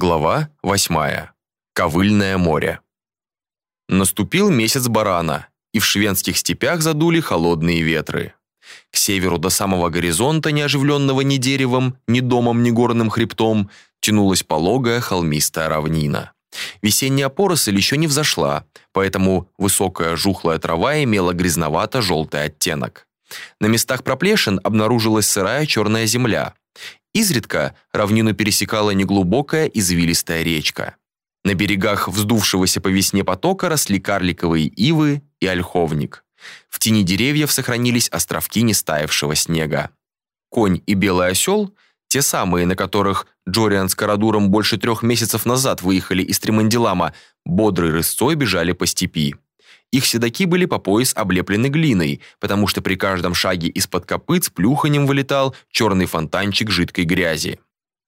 Глава 8. Ковыльное море. Наступил месяц барана, и в шведских степях задули холодные ветры. К северу до самого горизонта, не оживленного ни деревом, ни домом, ни горным хребтом, тянулась пологая холмистая равнина. Весенняя поросль еще не взошла, поэтому высокая жухлая трава имела грязновато-желтый оттенок. На местах проплешин обнаружилась сырая черная земля, Изредка равнину пересекала неглубокая извилистая речка. На берегах вздувшегося по весне потока росли карликовые ивы и ольховник. В тени деревьев сохранились островки нестаявшего снега. Конь и белый осел, те самые, на которых Джориан с Карадуром больше трех месяцев назад выехали из Тремандилама, бодрой рысцой бежали по степи. Их седаки были по пояс облеплены глиной, потому что при каждом шаге из-под копыт с плюханем вылетал черный фонтанчик жидкой грязи.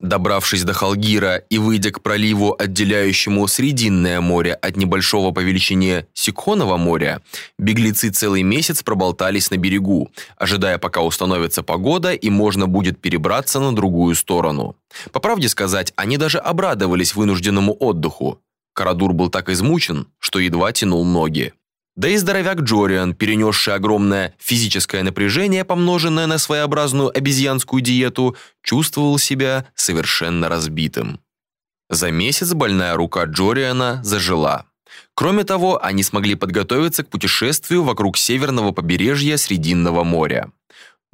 Добравшись до Халгира и выйдя к проливу, отделяющему Срединное море от небольшого по величине Сикхонова моря, беглецы целый месяц проболтались на берегу, ожидая, пока установится погода и можно будет перебраться на другую сторону. По правде сказать, они даже обрадовались вынужденному отдыху. Карадур был так измучен, что едва тянул ноги. Да и здоровяк Джориан, перенесший огромное физическое напряжение, помноженное на своеобразную обезьянскую диету, чувствовал себя совершенно разбитым. За месяц больная рука Джориана зажила. Кроме того, они смогли подготовиться к путешествию вокруг северного побережья Срединного моря.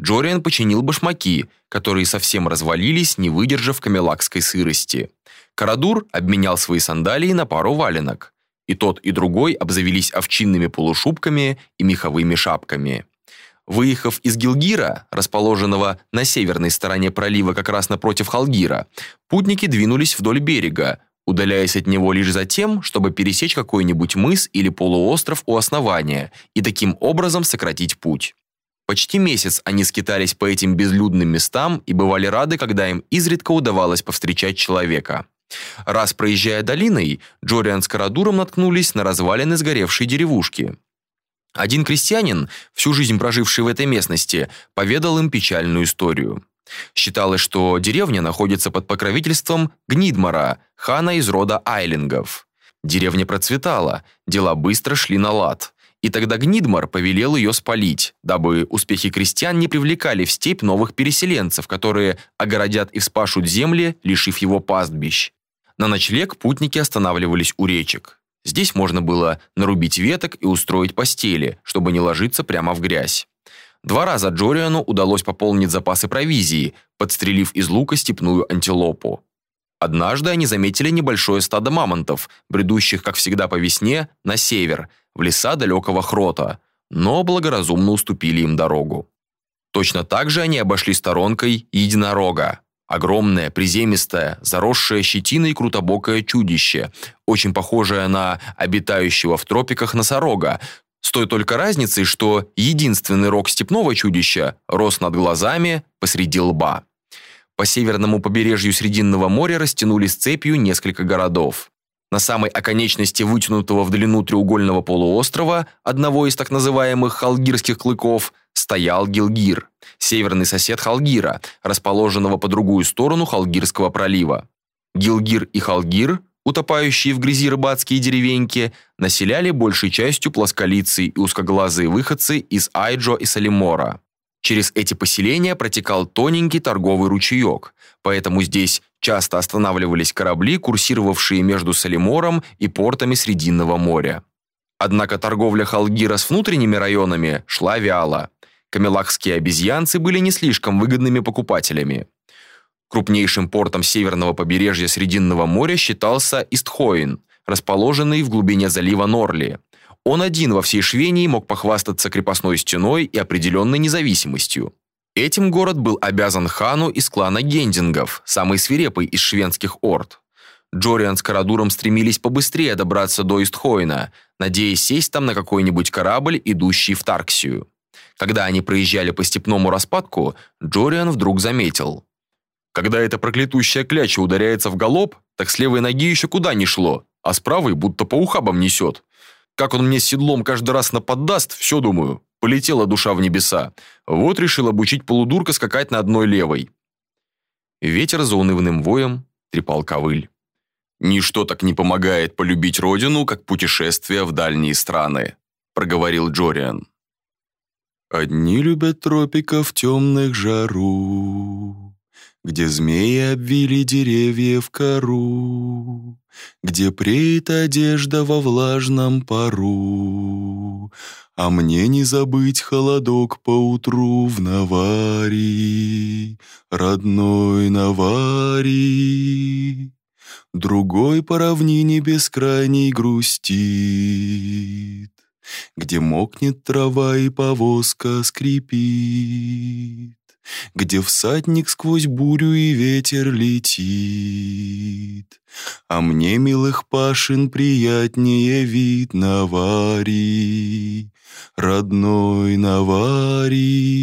Джориан починил башмаки, которые совсем развалились, не выдержав камелакской сырости. Карадур обменял свои сандалии на пару валенок. И тот, и другой обзавелись овчинными полушубками и меховыми шапками. Выехав из Гилгира, расположенного на северной стороне пролива как раз напротив Халгира, путники двинулись вдоль берега, удаляясь от него лишь за тем, чтобы пересечь какой-нибудь мыс или полуостров у основания и таким образом сократить путь. Почти месяц они скитались по этим безлюдным местам и бывали рады, когда им изредка удавалось повстречать человека. Раз проезжая долиной, Джориан с Карадуром наткнулись на развалины сгоревшей деревушки. Один крестьянин, всю жизнь проживший в этой местности, поведал им печальную историю. Считалось, что деревня находится под покровительством Гнидмара, хана из рода Айлингов. Деревня процветала, дела быстро шли на лад. И тогда Гнидмар повелел ее спалить, дабы успехи крестьян не привлекали в степь новых переселенцев, которые огородят и вспашут земли, лишив его пастбищ. На ночлег путники останавливались у речек. Здесь можно было нарубить веток и устроить постели, чтобы не ложиться прямо в грязь. Два раза Джориану удалось пополнить запасы провизии, подстрелив из лука степную антилопу. Однажды они заметили небольшое стадо мамонтов, бредущих, как всегда по весне, на север, в леса далекого Хрота, но благоразумно уступили им дорогу. Точно так же они обошли сторонкой единорога, Огромное, приземистое, заросшее щетиной крутобокое чудище, очень похожее на обитающего в тропиках носорога, с той только разницей, что единственный рог степного чудища рос над глазами посреди лба. По северному побережью Срединного моря растянулись цепью несколько городов. На самой оконечности вытянутого в длину треугольного полуострова, одного из так называемых халгирских клыков, стоял Гилгир, северный сосед Халгира, расположенного по другую сторону Халгирского пролива. Гилгир и Халгир, утопающие в грязи рыбацкие деревеньки, населяли большей частью плосколицы и узкоглазые выходцы из Айджо и Салимора. Через эти поселения протекал тоненький торговый ручеек, поэтому здесь часто останавливались корабли, курсировавшие между Салимором и портами Срединного моря. Однако торговля Халгира с внутренними районами шла вяло. Камелахские обезьянцы были не слишком выгодными покупателями. Крупнейшим портом северного побережья Срединного моря считался Истхоин, расположенный в глубине залива Норли. Он один во всей Швении мог похвастаться крепостной стеной и определенной независимостью. Этим город был обязан хану из клана Гендингов, самый свирепый из швенских орд. Джориан с Карадуром стремились побыстрее добраться до Истхоина, надеясь сесть там на какой-нибудь корабль, идущий в Тарксию. Когда они проезжали по степному распадку, Джориан вдруг заметил. Когда эта проклятущая кляча ударяется в галоп, так с левой ноги еще куда ни шло, а с правой будто по ухабам несет. Как он мне седлом каждый раз наподдаст, все думаю. Полетела душа в небеса. Вот решил обучить полудурка скакать на одной левой. Ветер за унывным воем трепал ковыль. Ничто так не помогает полюбить родину, как путешествие в дальние страны, проговорил Джориан. Одни любят тропиков темных жару, Где змеи обвили деревья в кору, Где преет одежда во влажном пару, А мне не забыть холодок поутру в Наварии, Родной Наварии. Другой по равнине бескрайней грустит, Где мокнет трава и повозка скрипит, Где всадник сквозь бурю и ветер летит. А мне, милых пашин, приятнее вид Наварий, Родной Наварий.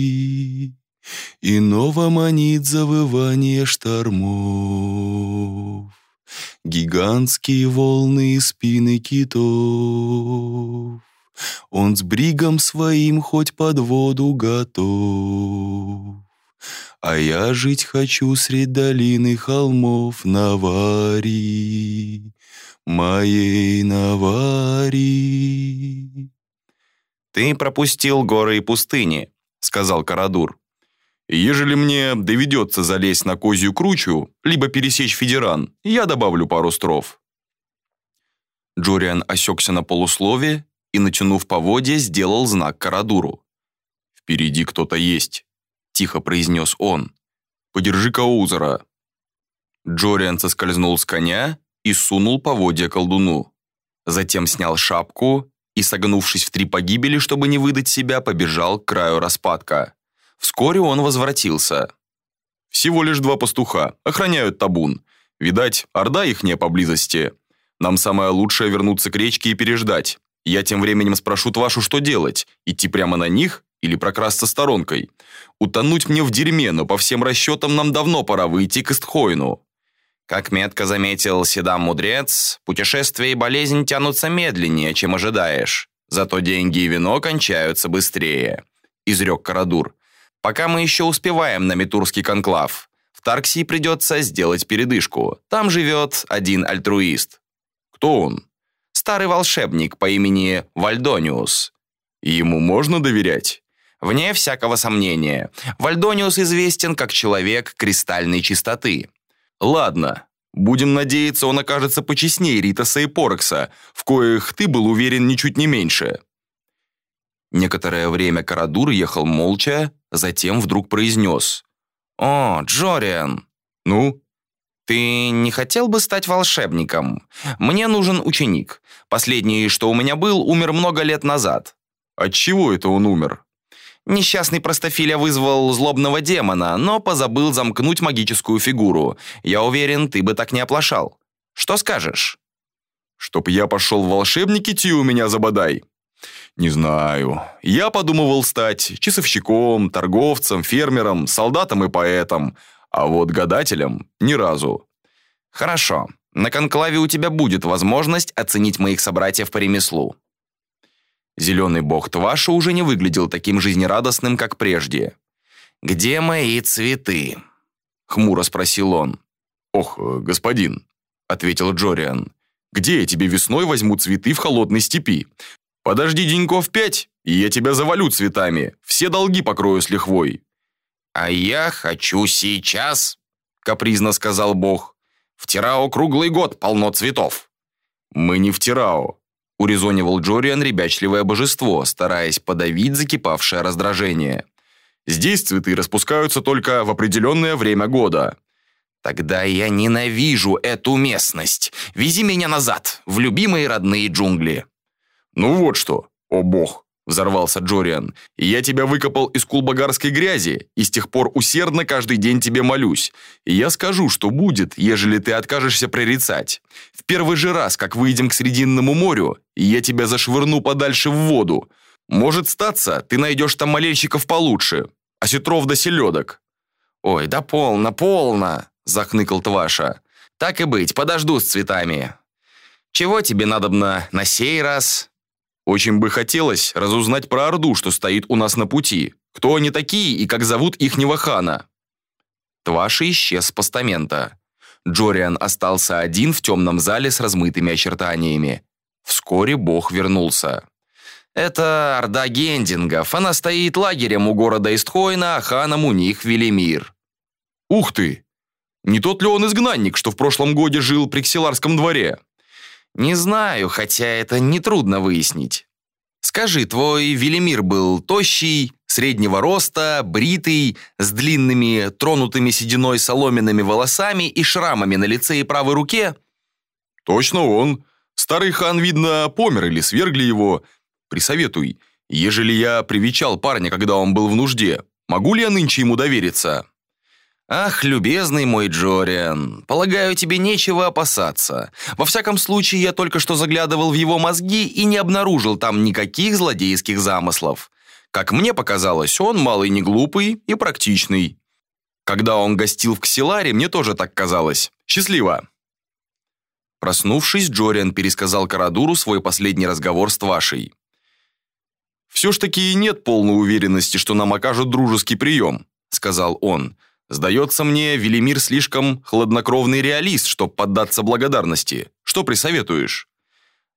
Иного манит завывание штормов. Гигантские волны и спины китов. Он с бригом своим хоть под воду готов. А я жить хочу средь долины холмов Наварии, моей Наварии. «Ты пропустил горы и пустыни», — сказал Карадур. Ежели мне доведется залезть на козью кручу, либо пересечь Федеран, я добавлю пару строф». Джориан осекся на полуслове и, натянув поводья, сделал знак Карадуру. «Впереди кто-то есть», — тихо произнес он. «Подержи-ка Узера». Джориан соскользнул с коня и сунул поводья колдуну. Затем снял шапку и, согнувшись в три погибели, чтобы не выдать себя, побежал к краю распадка. Вскоре он возвратился. «Всего лишь два пастуха, охраняют табун. Видать, орда их не поблизости. Нам самое лучшее вернуться к речке и переждать. Я тем временем спрошу Твашу, что делать, идти прямо на них или прокрасться сторонкой. Утонуть мне в дерьме, но по всем расчетам нам давно пора выйти к Истхойну». Как метко заметил Седам Мудрец, путешествия и болезнь тянутся медленнее, чем ожидаешь. Зато деньги и вино кончаются быстрее, изрек Карадур. Пока мы еще успеваем на Митурский конклав. В Тарксии придется сделать передышку. Там живет один альтруист. Кто он? Старый волшебник по имени Вальдониус. Ему можно доверять? Вне всякого сомнения. Вальдониус известен как человек кристальной чистоты. Ладно, будем надеяться, он окажется почестнее Ритаса и Порекса, в коих ты был уверен ничуть не меньше. Некоторое время Карадур ехал молча, затем вдруг произнес. «О, Джориан!» «Ну?» «Ты не хотел бы стать волшебником? Мне нужен ученик. Последний, что у меня был, умер много лет назад». «От чего это он умер?» Несчастный простофиля вызвал злобного демона, но позабыл замкнуть магическую фигуру. Я уверен, ты бы так не оплошал. Что скажешь?» «Чтоб я пошел в волшебники, ти у меня забодай», не знаю. Я подумывал стать часовщиком, торговцем, фермером, солдатом и поэтом, а вот гадателем ни разу. Хорошо. На конклаве у тебя будет возможность оценить моих собратьев по ремеслу. Зеленый бог Тваша уже не выглядел таким жизнерадостным, как прежде. «Где мои цветы?» — хмуро спросил он. «Ох, господин», — ответил Джориан, «где я тебе весной возьму цветы в холодной степи? Подожди деньков пять, и я тебя завалю цветами. Все долги покрою с лихвой». «А я хочу сейчас», — капризно сказал Бог. «В Тирао круглый год полно цветов». «Мы не в Тирао», — урезонивал Джориан ребячливое божество, стараясь подавить закипавшее раздражение. «Здесь цветы распускаются только в определенное время года». «Тогда я ненавижу эту местность. Вези меня назад, в любимые родные джунгли». «Ну вот что, о бог!» – взорвался Джориан. «Я тебя выкопал из кулбагарской грязи, и с тех пор усердно каждый день тебе молюсь. И я скажу, что будет, ежели ты откажешься прорицать. В первый же раз, как выйдем к Срединному морю, я тебя зашвырну подальше в воду. Может статься, ты найдешь там молельщиков получше, осетров да селедок». «Ой, да полно, полно!» – захныкал Тваша. «Так и быть, подожду с цветами. Чего тебе надобно на сей раз?» Очень бы хотелось разузнать про Орду, что стоит у нас на пути. Кто они такие и как зовут ихнего хана?» Тваша исчез с постамента. Джориан остался один в темном зале с размытыми очертаниями. Вскоре бог вернулся. «Это Орда Гендингов. Она стоит лагерем у города Истхойна, а ханом у них Велимир». «Ух ты! Не тот ли он изгнанник, что в прошлом годе жил при Ксиларском дворе?» «Не знаю, хотя это нетрудно выяснить. Скажи, твой Велимир был тощий, среднего роста, бритый, с длинными, тронутыми сединой соломенными волосами и шрамами на лице и правой руке?» «Точно он. Старый хан, видно, помер или свергли его. Присоветуй, ежели я привечал парня, когда он был в нужде, могу ли я нынче ему довериться?» «Ах, любезный мой Джориан, полагаю, тебе нечего опасаться. Во всяком случае, я только что заглядывал в его мозги и не обнаружил там никаких злодейских замыслов. Как мне показалось, он малый не глупый и практичный. Когда он гостил в Ксиларе, мне тоже так казалось. Счастливо!» Проснувшись, Джориан пересказал Карадуру свой последний разговор с Твашей. «Все ж таки нет полной уверенности, что нам окажут дружеский прием», сказал он. «Сдается мне, Велимир слишком хладнокровный реалист, чтобы поддаться благодарности. Что присоветуешь?»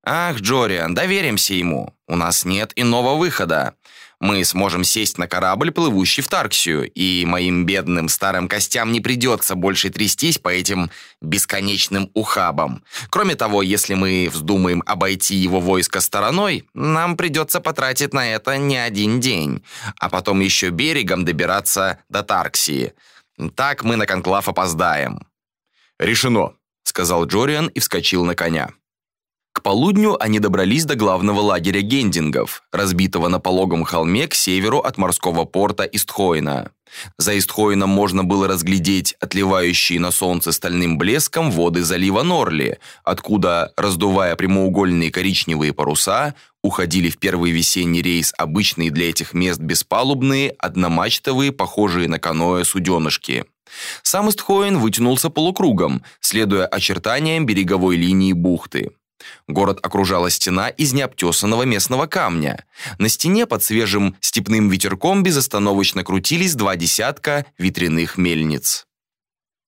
«Ах, Джориан, доверимся ему. У нас нет иного выхода. Мы сможем сесть на корабль, плывущий в Тарксию, и моим бедным старым костям не придется больше трястись по этим бесконечным ухабам. Кроме того, если мы вздумаем обойти его войско стороной, нам придется потратить на это не один день, а потом еще берегом добираться до Тарксии. Так мы на конклав опоздаем». «Решено», — сказал Джориан и вскочил на коня. Полудню они добрались до главного лагеря гендингов, разбитого на пологом холме к северу от морского порта Истхойна. За Истхойном можно было разглядеть отливающие на солнце стальным блеском воды залива Норли, откуда, раздувая прямоугольные коричневые паруса, уходили в первый весенний рейс обычные для этих мест беспалубные, одномачтовые, похожие на каноэ суденышки. Сам Истхоин вытянулся полукругом, следуя очертаниям береговой линии бухты. Город окружала стена из необтесанного местного камня. На стене под свежим степным ветерком безостановочно крутились два десятка ветряных мельниц.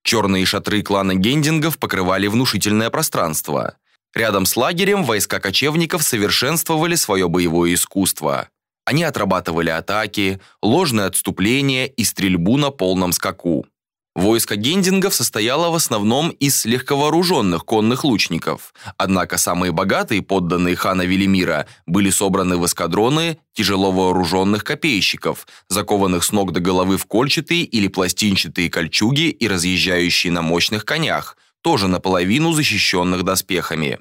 Черные шатры клана Гендингов покрывали внушительное пространство. Рядом с лагерем войска кочевников совершенствовали свое боевое искусство. Они отрабатывали атаки, ложное отступление и стрельбу на полном скаку. Войско гендингов состояло в основном из легковооруженных конных лучников. Однако самые богатые подданные хана Велимира были собраны в эскадроны тяжело вооруженных копейщиков, закованных с ног до головы в кольчатые или пластинчатые кольчуги и разъезжающие на мощных конях, тоже наполовину защищенных доспехами.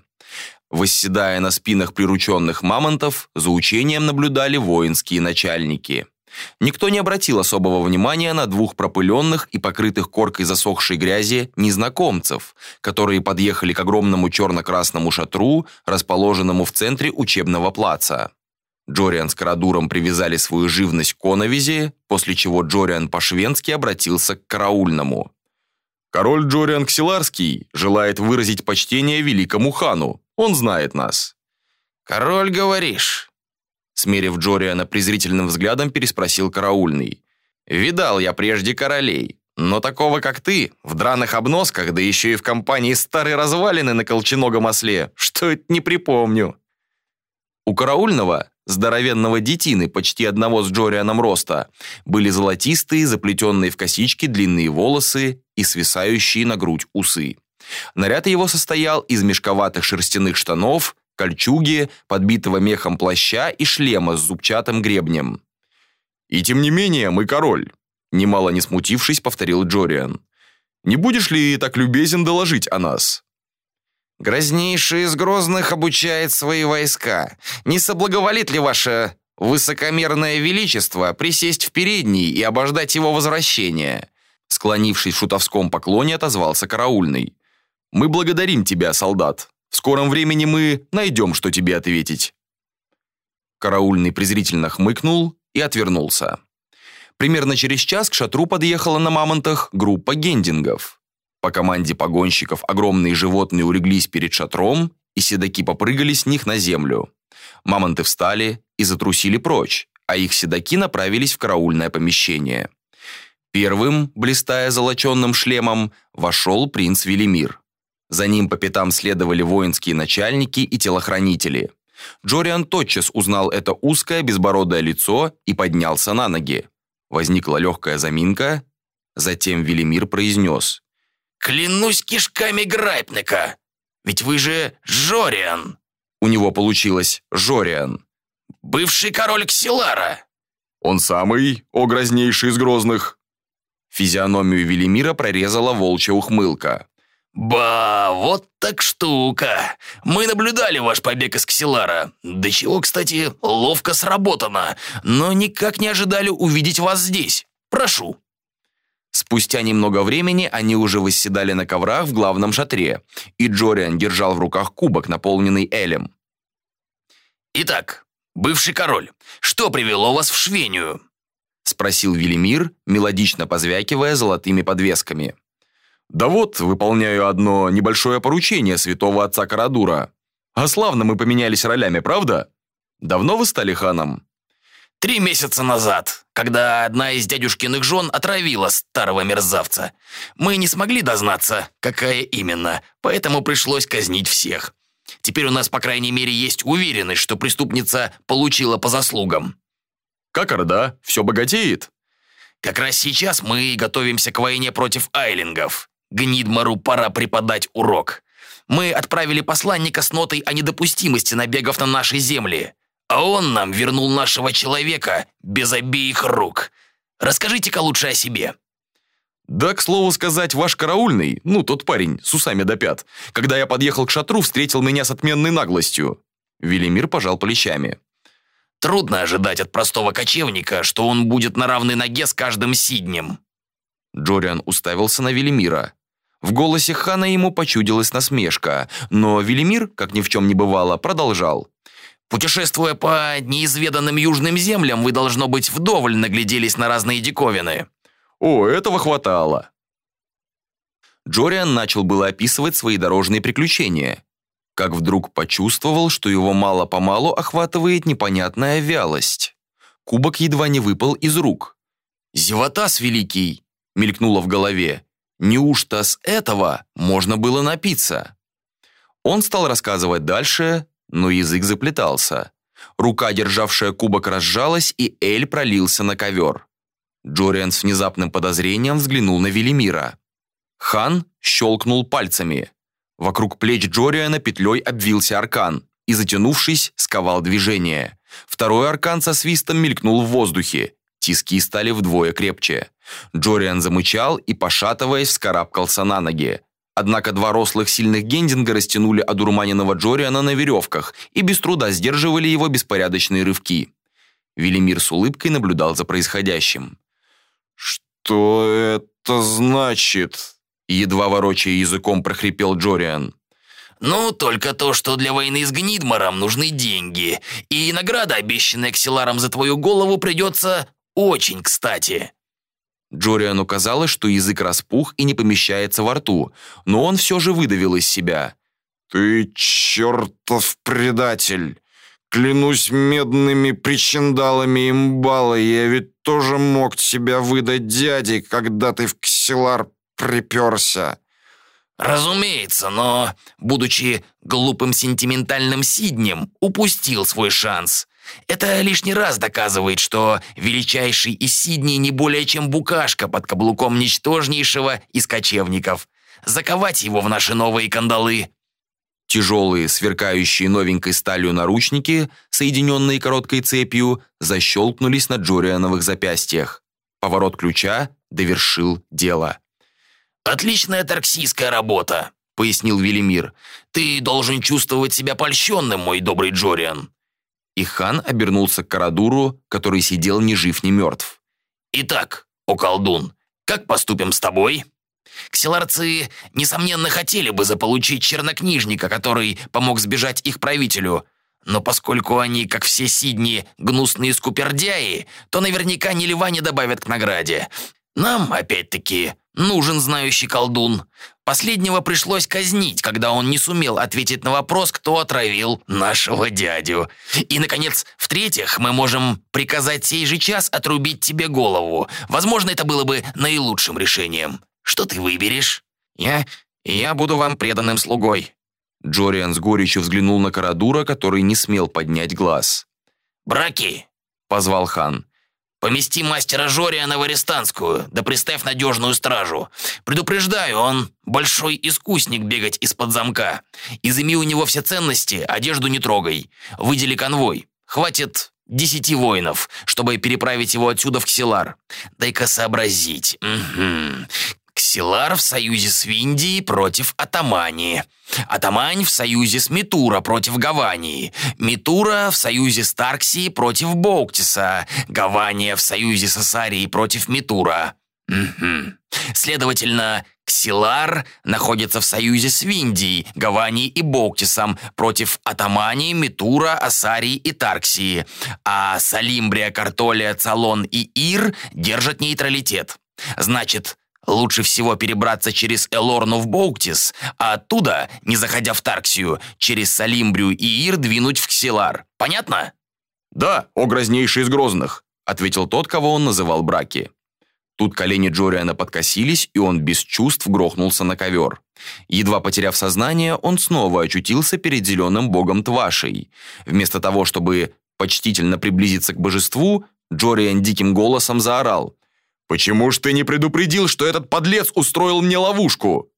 Восседая на спинах прирученных мамонтов, за учением наблюдали воинские начальники. Никто не обратил особого внимания на двух пропыленных и покрытых коркой засохшей грязи незнакомцев, которые подъехали к огромному черно-красному шатру, расположенному в центре учебного плаца. Джориан с Карадуром привязали свою живность к коновизе, после чего Джориан по-шведски обратился к караульному. «Король Джориан Ксиларский желает выразить почтение великому хану. Он знает нас». «Король, говоришь?» Смерив Джориана презрительным взглядом, переспросил караульный. «Видал я прежде королей, но такого, как ты, в драных обносках, да еще и в компании старой развалины на колченогом осле, что это не припомню». У караульного, здоровенного детины, почти одного с Джорианом роста, были золотистые, заплетенные в косички длинные волосы и свисающие на грудь усы. Наряд его состоял из мешковатых шерстяных штанов, кольчуги, подбитого мехом плаща и шлема с зубчатым гребнем. «И тем не менее, мы король», – немало не смутившись, повторил Джориан. «Не будешь ли так любезен доложить о нас?» «Грознейший из грозных обучает свои войска. Не соблаговолит ли ваше высокомерное величество присесть в передний и обождать его возвращения?» Склонившись в шутовском поклоне, отозвался караульный. «Мы благодарим тебя, солдат», в скором времени мы найдем, что тебе ответить». Караульный презрительно хмыкнул и отвернулся. Примерно через час к шатру подъехала на мамонтах группа гендингов. По команде погонщиков огромные животные улеглись перед шатром, и седаки попрыгали с них на землю. Мамонты встали и затрусили прочь, а их седаки направились в караульное помещение. Первым, блистая золоченным шлемом, вошел принц Велимир. За ним по пятам следовали воинские начальники и телохранители. Джориан тотчас узнал это узкое безбородое лицо и поднялся на ноги. Возникла легкая заминка. Затем Велимир произнес. «Клянусь кишками Грайпника! Ведь вы же Жориан!» У него получилось «Жориан». «Бывший король Ксилара!» «Он самый, о из грозных!» Физиономию Велимира прорезала волчья ухмылка. «Ба, вот так штука! Мы наблюдали ваш побег из Ксилара. До чего, кстати, ловко сработано, но никак не ожидали увидеть вас здесь. Прошу». Спустя немного времени они уже восседали на коврах в главном шатре, и Джориан держал в руках кубок, наполненный элем. «Итак, бывший король, что привело вас в Швению?» спросил Велимир, мелодично позвякивая золотыми подвесками. «Да вот, выполняю одно небольшое поручение святого отца Карадура. А славно мы поменялись ролями, правда? Давно вы стали ханом?» «Три месяца назад, когда одна из дядюшкиных жен отравила старого мерзавца. Мы не смогли дознаться, какая именно, поэтому пришлось казнить всех. Теперь у нас, по крайней мере, есть уверенность, что преступница получила по заслугам». «Как Орда? Все богатеет?» «Как раз сейчас мы готовимся к войне против айлингов. Гнидмару пора преподать урок. Мы отправили посланника с нотой о недопустимости набегов на наши земли, а он нам вернул нашего человека без обеих рук. Расскажите-ка лучше о себе». «Да, к слову сказать, ваш караульный, ну, тот парень, с усами до пят, когда я подъехал к шатру, встретил меня с отменной наглостью». Велимир пожал плечами. «Трудно ожидать от простого кочевника, что он будет на равной ноге с каждым сиднем». Джориан уставился на Велимира. В голосе хана ему почудилась насмешка, но Велимир, как ни в чем не бывало, продолжал. «Путешествуя по неизведанным южным землям, вы, должно быть, вдоволь нагляделись на разные диковины». «О, этого хватало». Джориан начал было описывать свои дорожные приключения, как вдруг почувствовал, что его мало-помалу охватывает непонятная вялость. Кубок едва не выпал из рук. «Зевотас великий!» мелькнуло в голове. Неужто с этого можно было напиться? Он стал рассказывать дальше, но язык заплетался. Рука, державшая кубок, разжалась, и Эль пролился на ковер. Джориан с внезапным подозрением взглянул на Велимира. Хан щелкнул пальцами. Вокруг плеч Джориана петлей обвился аркан и, затянувшись, сковал движение. Второй аркан со свистом мелькнул в воздухе. Тиски стали вдвое крепче. Джориан замычал и, пошатываясь, вскарабкался на ноги. Однако два рослых сильных гендинга растянули одурманенного Джориана на веревках и без труда сдерживали его беспорядочные рывки. Велимир с улыбкой наблюдал за происходящим. «Что это значит?» Едва ворочая языком, прохрипел Джориан. «Ну, только то, что для войны с Гнидмаром нужны деньги, и награда, обещанная Ксиларом за твою голову, придется очень кстати». Джориану казалось, что язык распух и не помещается во рту, но он все же выдавил из себя. «Ты чертов предатель! Клянусь медными причиндалами имбала, я ведь тоже мог тебя выдать дяде, когда ты в ксилар приперся!» «Разумеется, но, будучи глупым сентиментальным Сиднем, упустил свой шанс. Это лишний раз доказывает, что величайший из Сидней не более чем букашка под каблуком ничтожнейшего из кочевников. Заковать его в наши новые кандалы. Тяжелые, сверкающие новенькой сталью наручники, соединенные короткой цепью, защелкнулись на Джориановых запястьях. Поворот ключа довершил дело. «Отличная торксийская работа», — пояснил Велимир. «Ты должен чувствовать себя польщенным, мой добрый Джориан и хан обернулся к Карадуру, который сидел ни жив, ни мертв. «Итак, о колдун, как поступим с тобой?» Ксиларцы, несомненно, хотели бы заполучить чернокнижника, который помог сбежать их правителю. Но поскольку они, как все Сидни, гнусные скупердяи, то наверняка ни льва не добавят к награде. Нам, опять-таки, нужен знающий колдун. Последнего пришлось казнить, когда он не сумел ответить на вопрос, кто отравил нашего дядю. И, наконец, в-третьих, мы можем приказать сей же час отрубить тебе голову. Возможно, это было бы наилучшим решением. Что ты выберешь? Я... я буду вам преданным слугой. Джориан с горечью взглянул на Карадура, который не смел поднять глаз. «Браки!» — позвал хан. Помести мастера Жориана в арестантскую, да приставь надежную стражу. Предупреждаю, он большой искусник бегать из-под замка. Изыми у него все ценности, одежду не трогай. Выдели конвой. Хватит десяти воинов, чтобы переправить его отсюда в Ксилар. Дай-ка сообразить. Угу. Ксилар в союзе с Виндией против Атамани. Атамань в союзе с Митура против Гавании. Митура в союзе с Тарксией против Боуктиса. Гавания в союзе с Асарией против Митура. Угу. Следовательно, Ксилар находится в союзе с Виндией, Гаванией и Боуктисом против Атамани, Митура, Асарии и Тарксии, а Салимбрия, Картолия, Цалон и Ир держат нейтралитет. Значит, Лучше всего перебраться через Элорну в Боуктис, а оттуда, не заходя в Тарксию, через Салимбрию и Ир двинуть в Ксилар. Понятно? «Да, о грознейший из грозных», — ответил тот, кого он называл Браки. Тут колени Джориана подкосились, и он без чувств грохнулся на ковер. Едва потеряв сознание, он снова очутился перед зеленым богом Твашей. Вместо того, чтобы почтительно приблизиться к божеству, Джориан диким голосом заорал. «Почему ж ты не предупредил, что этот подлец устроил мне ловушку?»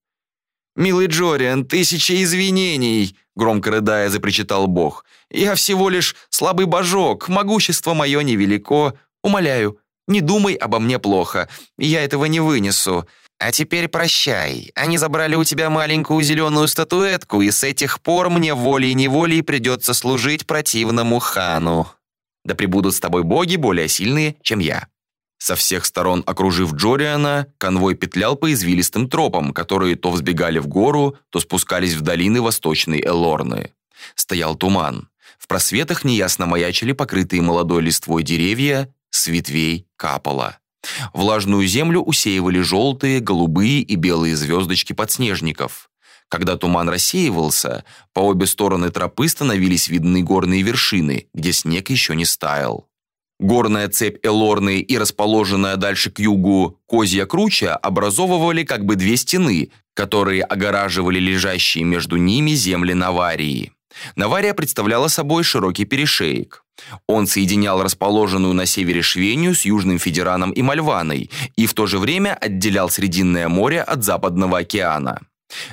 «Милый Джориан, тысяча извинений!» Громко рыдая, запричитал Бог. «Я всего лишь слабый божок, могущество мое невелико. Умоляю, не думай обо мне плохо, я этого не вынесу. А теперь прощай. Они забрали у тебя маленькую зеленую статуэтку, и с этих пор мне волей-неволей придется служить противному хану. Да пребудут с тобой боги более сильные, чем я». Со всех сторон окружив Джориана, конвой петлял по извилистым тропам, которые то взбегали в гору, то спускались в долины восточной Элорны. Стоял туман. В просветах неясно маячили покрытые молодой листвой деревья, с ветвей капало. Влажную землю усеивали желтые, голубые и белые звездочки подснежников. Когда туман рассеивался, по обе стороны тропы становились видны горные вершины, где снег еще не стаял. Горная цепь Элорны и расположенная дальше к югу Козья Круча образовывали как бы две стены, которые огораживали лежащие между ними земли Наварии. Навария представляла собой широкий перешеек. Он соединял расположенную на севере Швению с Южным Федераном и Мальваной и в то же время отделял Срединное море от Западного океана.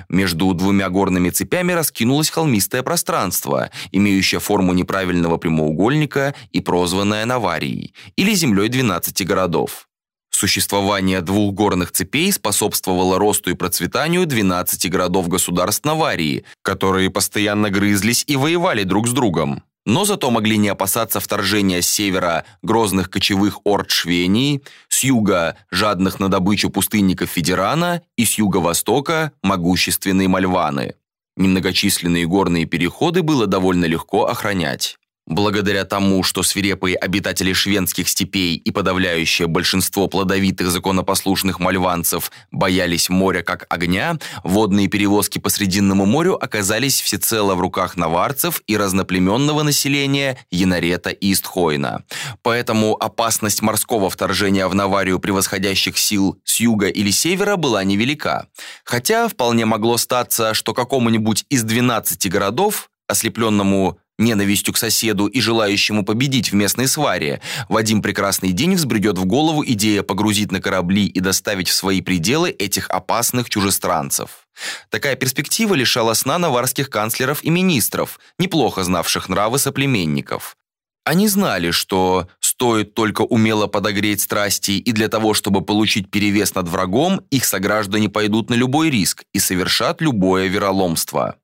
Между двумя горными цепями раскинулось холмистое пространство, имеющее форму неправильного прямоугольника и прозванное Наварией, или землей 12 городов. Существование двух горных цепей способствовало росту и процветанию 12 городов-государств Наварии, которые постоянно грызлись и воевали друг с другом но зато могли не опасаться вторжения с севера грозных кочевых орд Швении, с юга жадных на добычу пустынников Федерана и с юго-востока могущественные Мальваны. Немногочисленные горные переходы было довольно легко охранять. Благодаря тому, что свирепые обитатели шведских степей и подавляющее большинство плодовитых законопослушных мальванцев боялись моря как огня, водные перевозки по Срединному морю оказались всецело в руках наварцев и разноплеменного населения Янарета и Истхойна. Поэтому опасность морского вторжения в Наварию превосходящих сил с юга или севера была невелика. Хотя вполне могло статься, что какому-нибудь из 12 городов, ослепленному ненавистью к соседу и желающему победить в местной сваре, в один прекрасный день взбредет в голову идея погрузить на корабли и доставить в свои пределы этих опасных чужестранцев. Такая перспектива лишала сна наварских канцлеров и министров, неплохо знавших нравы соплеменников. Они знали, что стоит только умело подогреть страсти, и для того, чтобы получить перевес над врагом, их сограждане пойдут на любой риск и совершат любое вероломство.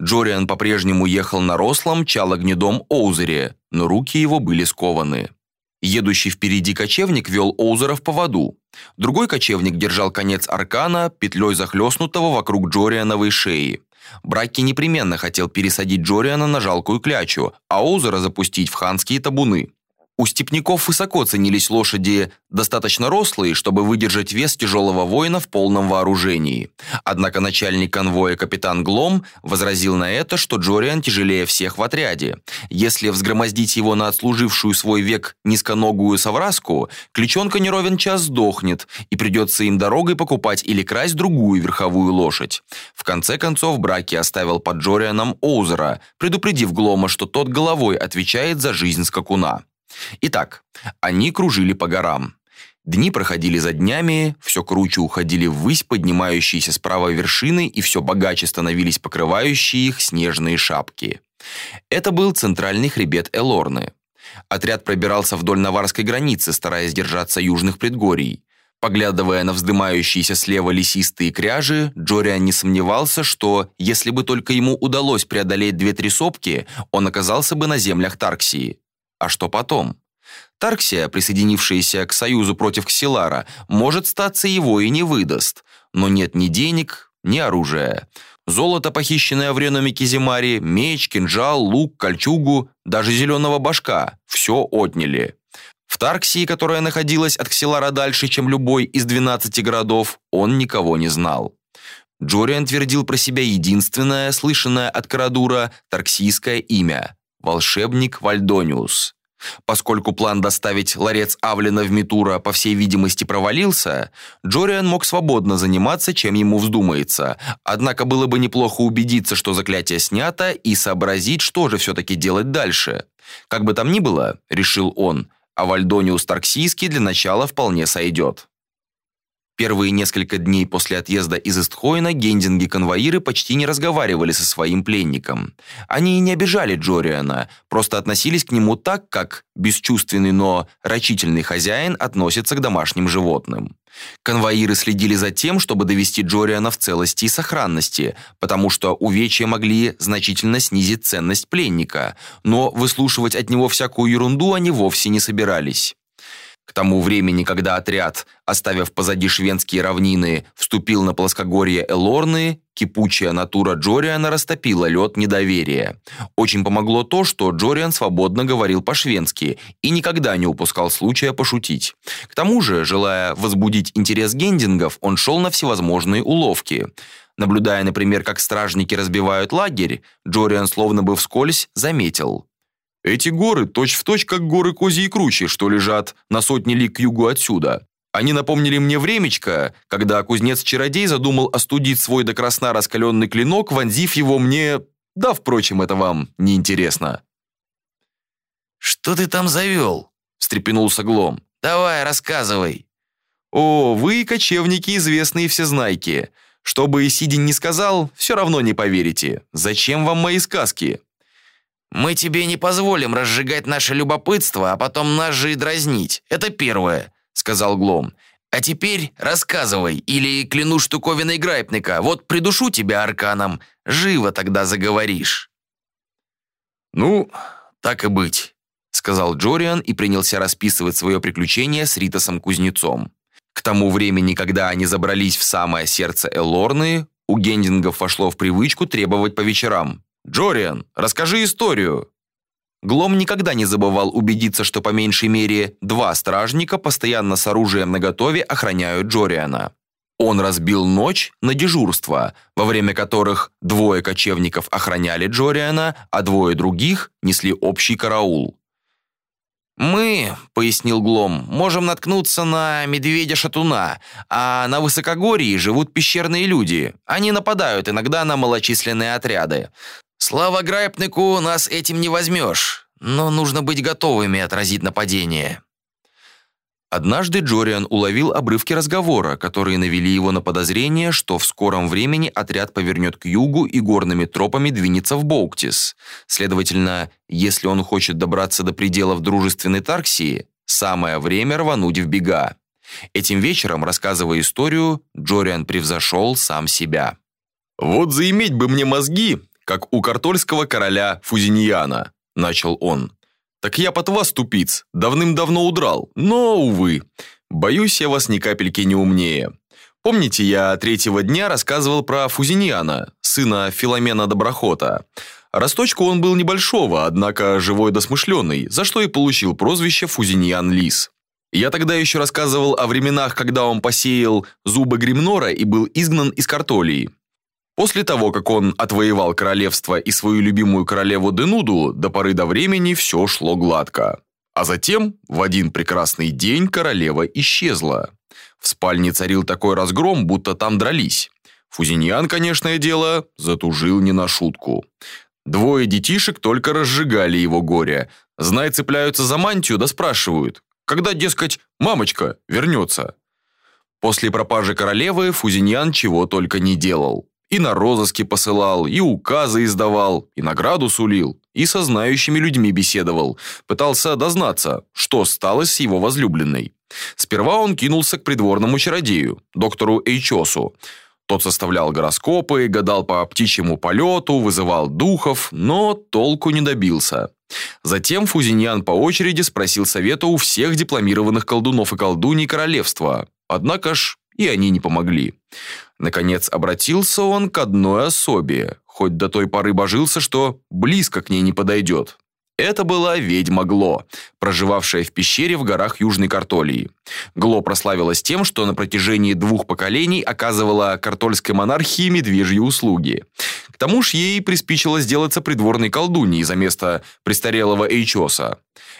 Джориан по-прежнему ехал на рослом, чалогнедом Оузере, но руки его были скованы. Едущий впереди кочевник вел Оузера в поводу. Другой кочевник держал конец аркана, петлей захлестнутого вокруг Джориановой шеи. Браки непременно хотел пересадить Джориана на жалкую клячу, а Оузера запустить в ханские табуны. У степняков высоко ценились лошади, достаточно рослые, чтобы выдержать вес тяжелого воина в полном вооружении. Однако начальник конвоя капитан Глом возразил на это, что Джориан тяжелее всех в отряде. Если взгромоздить его на отслужившую свой век низконогую совраску, кличонка не ровен час сдохнет, и придется им дорогой покупать или красть другую верховую лошадь. В конце концов, Браки оставил под Джорианом Оузера, предупредив Глома, что тот головой отвечает за жизнь скакуна. Итак, они кружили по горам. Дни проходили за днями, все круче уходили ввысь поднимающиеся справа вершины и все богаче становились покрывающие их снежные шапки. Это был центральный хребет Элорны. Отряд пробирался вдоль наварской границы, стараясь держаться южных предгорий. Поглядывая на вздымающиеся слева лесистые кряжи, Джориан не сомневался, что, если бы только ему удалось преодолеть две-три сопки, он оказался бы на землях Тарксии. А что потом? Тарксия, присоединившаяся к союзу против Ксилара, может статься его и не выдаст. Но нет ни денег, ни оружия. Золото, похищенное в реноме Кизимари, меч, кинжал, лук, кольчугу, даже зеленого башка – все отняли. В Тарксии, которая находилась от Ксилара дальше, чем любой из 12 городов, он никого не знал. Джориан твердил про себя единственное, слышанное от Карадура, тарксийское имя волшебник Вальдониус. Поскольку план доставить ларец Авлина в Митура, по всей видимости, провалился, Джориан мог свободно заниматься, чем ему вздумается. Однако было бы неплохо убедиться, что заклятие снято, и сообразить, что же все-таки делать дальше. Как бы там ни было, решил он, а Вальдониус Тарксийский для начала вполне сойдет. Первые несколько дней после отъезда из Истхойна гендинги-конвоиры почти не разговаривали со своим пленником. Они не обижали Джориана, просто относились к нему так, как бесчувственный, но рачительный хозяин относится к домашним животным. Конвоиры следили за тем, чтобы довести Джориана в целости и сохранности, потому что увечья могли значительно снизить ценность пленника, но выслушивать от него всякую ерунду они вовсе не собирались. К тому времени, когда отряд, оставив позади шведские равнины, вступил на плоскогорье Элорны, кипучая натура Джориана растопила лед недоверия. Очень помогло то, что Джориан свободно говорил по-шведски и никогда не упускал случая пошутить. К тому же, желая возбудить интерес гендингов, он шел на всевозможные уловки. Наблюдая, например, как стражники разбивают лагерь, Джориан словно бы вскользь заметил – эти горы точь-в-точь, точь, как горы Козьи Кручи, что лежат на сотни ли к югу отсюда. Они напомнили мне времечко, когда кузнец-чародей задумал остудить свой до красна раскаленный клинок, вонзив его мне... Да, впрочем, это вам не интересно. «Что ты там завел?» – встрепенулся Глом. «Давай, рассказывай». «О, вы, кочевники, известные всезнайки. Что бы Исидин не сказал, все равно не поверите. Зачем вам мои сказки?» Мы тебе не позволим разжигать наше любопытство, а потом нас же и дразнить. Это первое», — сказал Глом. «А теперь рассказывай, или кляну штуковиной Грайпника, вот придушу тебя арканом, живо тогда заговоришь». «Ну, так и быть», — сказал Джориан и принялся расписывать свое приключение с Ритосом-кузнецом. К тому времени, когда они забрались в самое сердце Элорны, у Гендингов вошло в привычку требовать по вечерам. «Джориан, расскажи историю!» Глом никогда не забывал убедиться, что по меньшей мере два стражника постоянно с оружием наготове охраняют Джориана. Он разбил ночь на дежурство, во время которых двое кочевников охраняли Джориана, а двое других несли общий караул. «Мы, — пояснил Глом, — можем наткнуться на медведя-шатуна, а на высокогорье живут пещерные люди. Они нападают иногда на малочисленные отряды. Слава Грайпнику, нас этим не возьмешь, но нужно быть готовыми отразить нападение». Однажды Джориан уловил обрывки разговора, которые навели его на подозрение, что в скором времени отряд повернет к югу и горными тропами двинется в Боуктис. Следовательно, если он хочет добраться до пределов дружественной Тарксии, самое время рвануть в бега. Этим вечером, рассказывая историю, Джориан превзошел сам себя. «Вот заиметь бы мне мозги, как у картольского короля Фузиньяна», – начал он. «Так я под вас, тупиц, давным-давно удрал, но, увы, боюсь, я вас ни капельки не умнее. Помните, я третьего дня рассказывал про Фузиньяна, сына Филомена Доброхота? Росточку он был небольшого, однако живой да смышленый, за что и получил прозвище Фузиньян Лис. Я тогда еще рассказывал о временах, когда он посеял зубы Гримнора и был изгнан из Картолии. После того, как он отвоевал королевство и свою любимую королеву Денуду, до поры до времени все шло гладко. А затем, в один прекрасный день, королева исчезла. В спальне царил такой разгром, будто там дрались. Фузиньян, конечно дело, затужил не на шутку. Двое детишек только разжигали его горе. Знай, цепляются за мантию, да спрашивают, когда, дескать, мамочка вернется. После пропажи королевы Фузиньян чего только не делал. И на розыски посылал, и указы издавал, и награду сулил, и со знающими людьми беседовал, пытался дознаться, что стало с его возлюбленной. Сперва он кинулся к придворному чародею, доктору Эйчосу. Тот составлял гороскопы, гадал по птичьему полету, вызывал духов, но толку не добился. Затем Фузиньян по очереди спросил совета у всех дипломированных колдунов и колдуней королевства. Однако ж и они не помогли. Наконец обратился он к одной особе, хоть до той поры божился, что близко к ней не подойдет. Это была ведьма Гло, проживавшая в пещере в горах Южной Картолии. Гло прославилась тем, что на протяжении двух поколений оказывала картольской монархии медвежьи услуги. К тому же ей приспичило сделаться придворной колдуньей за место престарелого Эйчоса.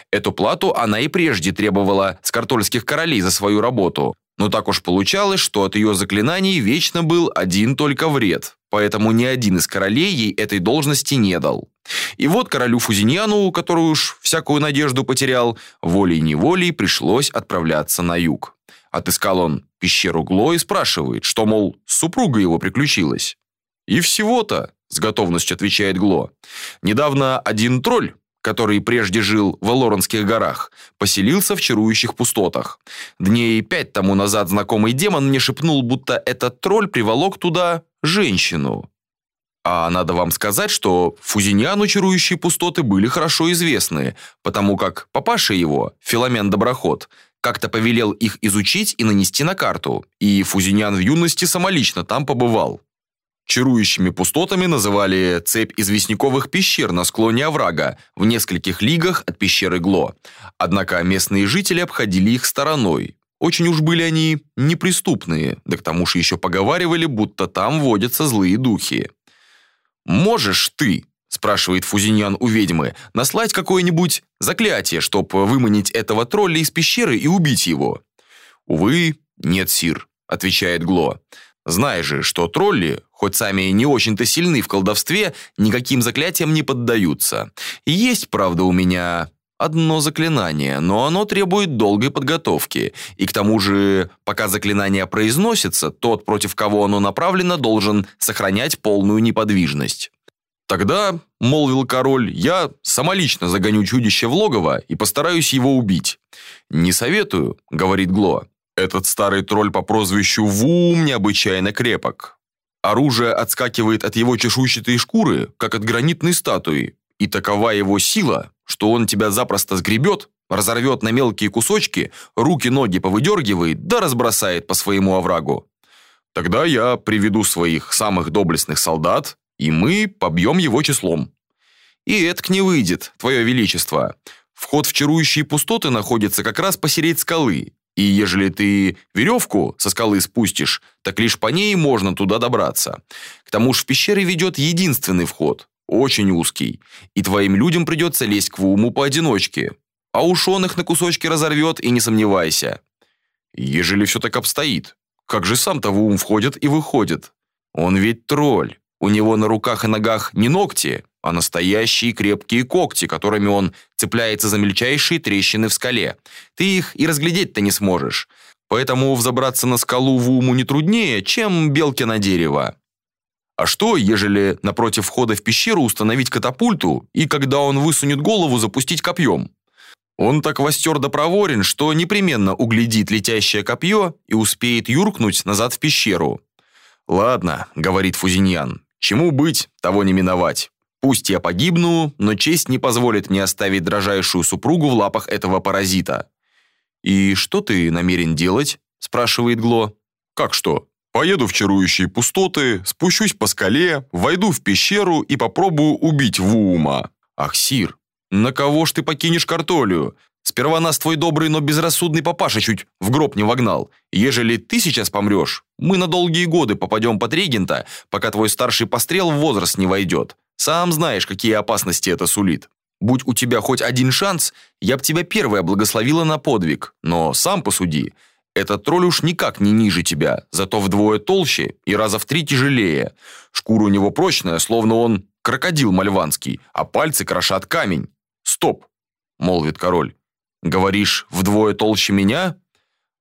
Эту плату она и прежде требовала с картольских королей за свою работу, но так уж получалось, что от ее заклинаний вечно был один только вред, поэтому ни один из королей ей этой должности не дал. И вот королю Фузиньяну, который уж всякую надежду потерял, волей-неволей пришлось отправляться на юг. Отыскал он пещеру Гло и спрашивает, что, мол, супруга его приключилась. «И всего-то», — с готовностью отвечает Гло. «Недавно один тролль который прежде жил в Лоронских горах, поселился в чарующих пустотах. Дней пять тому назад знакомый демон мне шепнул, будто этот тролль приволок туда женщину. А надо вам сказать, что Фузиньяну чарующие пустоты были хорошо известны, потому как папаша его, Филомен Доброход, как-то повелел их изучить и нанести на карту, и Фузинян в юности самолично там побывал. Чарующими пустотами называли цепь известняковых пещер на склоне оврага в нескольких лигах от пещеры Гло. Однако местные жители обходили их стороной. Очень уж были они неприступные, да к тому же еще поговаривали, будто там водятся злые духи. «Можешь ты, — спрашивает Фузиньян у ведьмы, — наслать какое-нибудь заклятие, чтобы выманить этого тролля из пещеры и убить его?» «Увы, нет, сир», — отвечает Гло. Знай же, что тролли, хоть сами и не очень-то сильны в колдовстве, никаким заклятиям не поддаются. Есть, правда, у меня одно заклинание, но оно требует долгой подготовки. И к тому же, пока заклинание произносится, тот, против кого оно направлено, должен сохранять полную неподвижность. «Тогда, — молвил король, — я самолично загоню чудище в логово и постараюсь его убить». «Не советую, — говорит Гло, этот старый тролль по прозвищу Вум необычайно крепок. Оружие отскакивает от его чешуйчатой шкуры, как от гранитной статуи, и такова его сила, что он тебя запросто сгребет, разорвет на мелкие кусочки, руки-ноги повыдергивает, да разбросает по своему оврагу. Тогда я приведу своих самых доблестных солдат, и мы побьем его числом. И это не выйдет, твое величество. Вход в чарующие пустоты находится как раз посередь скалы, и ежели ты веревку со скалы спустишь, так лишь по ней можно туда добраться. К тому же в пещеры ведет единственный вход, очень узкий, и твоим людям придется лезть к Вуму поодиночке. А уж он их на кусочки разорвет, и не сомневайся. Ежели все так обстоит, как же сам-то Вум входит и выходит? Он ведь тролль. У него на руках и ногах не ногти, а настоящие крепкие когти, которыми он цепляется за мельчайшие трещины в скале. Ты их и разглядеть-то не сможешь. Поэтому взобраться на скалу в уму не труднее, чем белки на дерево. А что, ежели напротив входа в пещеру установить катапульту и, когда он высунет голову, запустить копьем? Он так востер да проворен, что непременно углядит летящее копье и успеет юркнуть назад в пещеру. «Ладно», — говорит Фузиньян, — «чему быть, того не миновать». Пусть я погибну, но честь не позволит мне оставить дрожайшую супругу в лапах этого паразита. «И что ты намерен делать?» – спрашивает Гло. «Как что? Поеду в чарующие пустоты, спущусь по скале, войду в пещеру и попробую убить Вуума. Ах, Сир, на кого ж ты покинешь картолию? Сперва нас твой добрый, но безрассудный папаша чуть в гроб не вогнал. Ежели ты сейчас помрешь, мы на долгие годы попадем под регента, пока твой старший пострел в возраст не войдет. Сам знаешь, какие опасности это сулит. Будь у тебя хоть один шанс, я б тебя первая благословила на подвиг. Но сам посуди, этот тролль уж никак не ниже тебя, зато вдвое толще и раза в три тяжелее. Шкура у него прочная, словно он крокодил мальванский, а пальцы крошат камень. Стоп, молвит король. Говоришь, вдвое толще меня?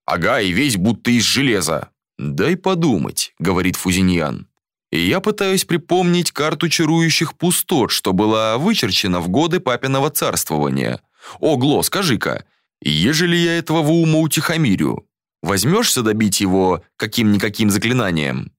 Ага, и весь будто из железа. Дай подумать, говорит Фузиньян. И я пытаюсь припомнить карту чарующих пустот, что была вычерчена в годы папиного царствования. Огло, скажи-ка, ежели я этого Вуума утихомирю, Возьмешься добить его каким-никаким заклинанием?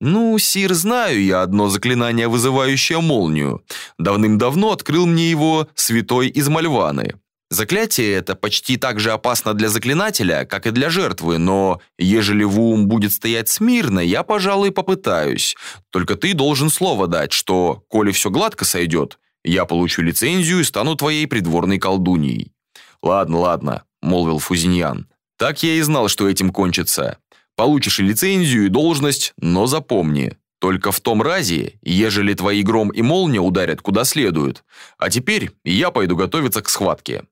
Ну, сир, знаю я одно заклинание, вызывающее молнию. Давным-давно открыл мне его святой из Мальваны. Заклятие это почти так же опасно для заклинателя, как и для жертвы, но ежели Вум будет стоять смирно, я, пожалуй, попытаюсь. Только ты должен слово дать, что, коли все гладко сойдет, я получу лицензию и стану твоей придворной колдуньей. Ладно, ладно, молвил Фузиньян. Так я и знал, что этим кончится. Получишь и лицензию, и должность, но запомни, только в том разе, ежели твои гром и молния ударят куда следует. А теперь я пойду готовиться к схватке.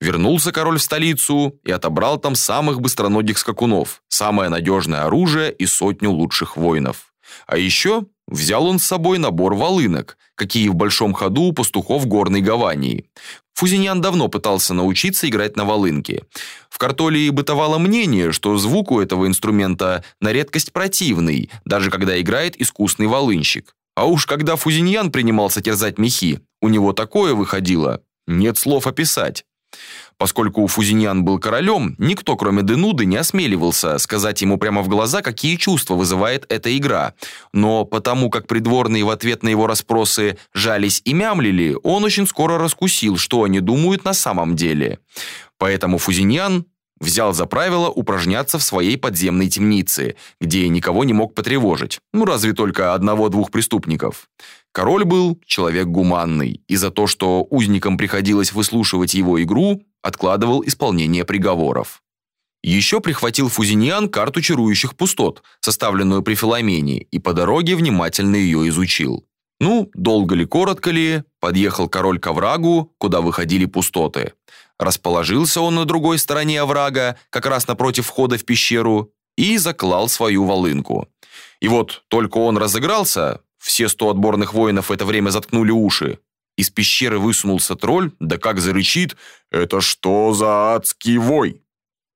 Вернулся король в столицу и отобрал там самых быстроногих скакунов, самое надежное оружие и сотню лучших воинов. А еще взял он с собой набор волынок, какие в большом ходу у пастухов горной Гавании. Фузинян давно пытался научиться играть на волынке. В Картолии бытовало мнение, что звук у этого инструмента на редкость противный, даже когда играет искусный волынщик. А уж когда Фузиньян принимался терзать мехи, у него такое выходило, нет слов описать. Поскольку Фузиньян был королем, никто, кроме Денуды, не осмеливался сказать ему прямо в глаза, какие чувства вызывает эта игра. Но потому как придворные в ответ на его расспросы жались и мямлили, он очень скоро раскусил, что они думают на самом деле. Поэтому Фузиньян взял за правило упражняться в своей подземной темнице, где никого не мог потревожить, ну разве только одного-двух преступников. Король был человек гуманный, и за то, что узникам приходилось выслушивать его игру, откладывал исполнение приговоров. Еще прихватил Фузиньян карту чарующих пустот, составленную при Филомене, и по дороге внимательно ее изучил. Ну, долго ли, коротко ли, подъехал король к оврагу, куда выходили пустоты. Расположился он на другой стороне оврага, как раз напротив входа в пещеру, и заклал свою волынку. И вот только он разыгрался, все сто отборных воинов в это время заткнули уши. Из пещеры высунулся тролль, да как зарычит «Это что за адский вой?»